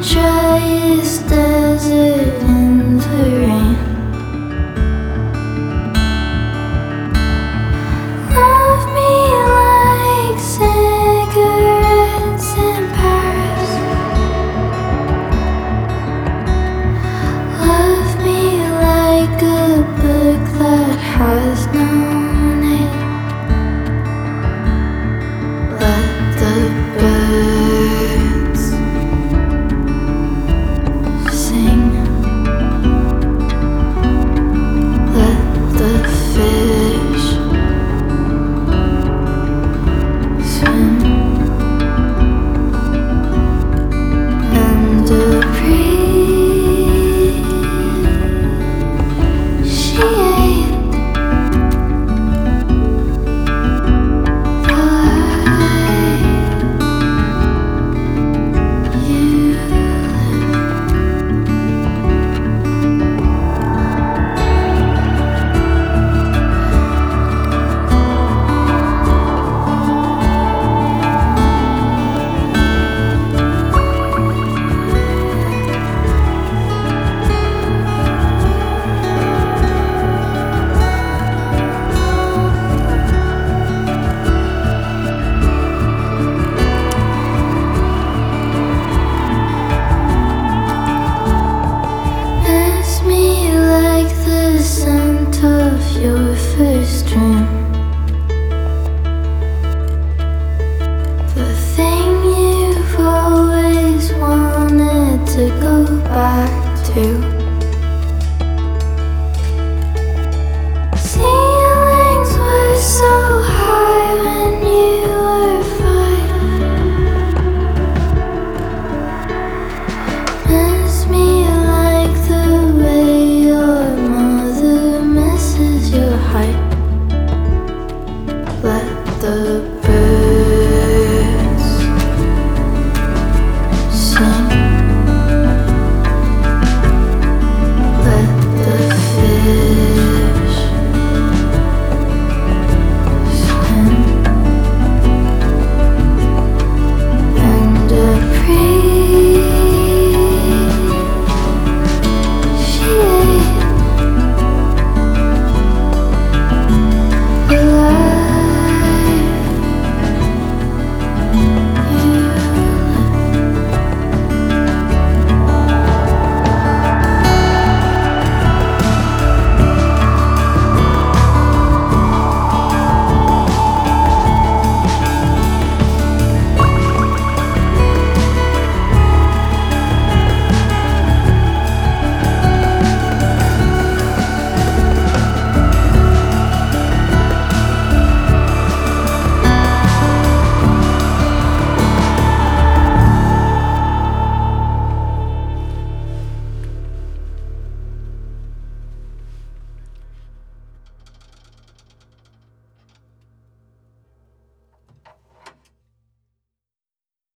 driest desert.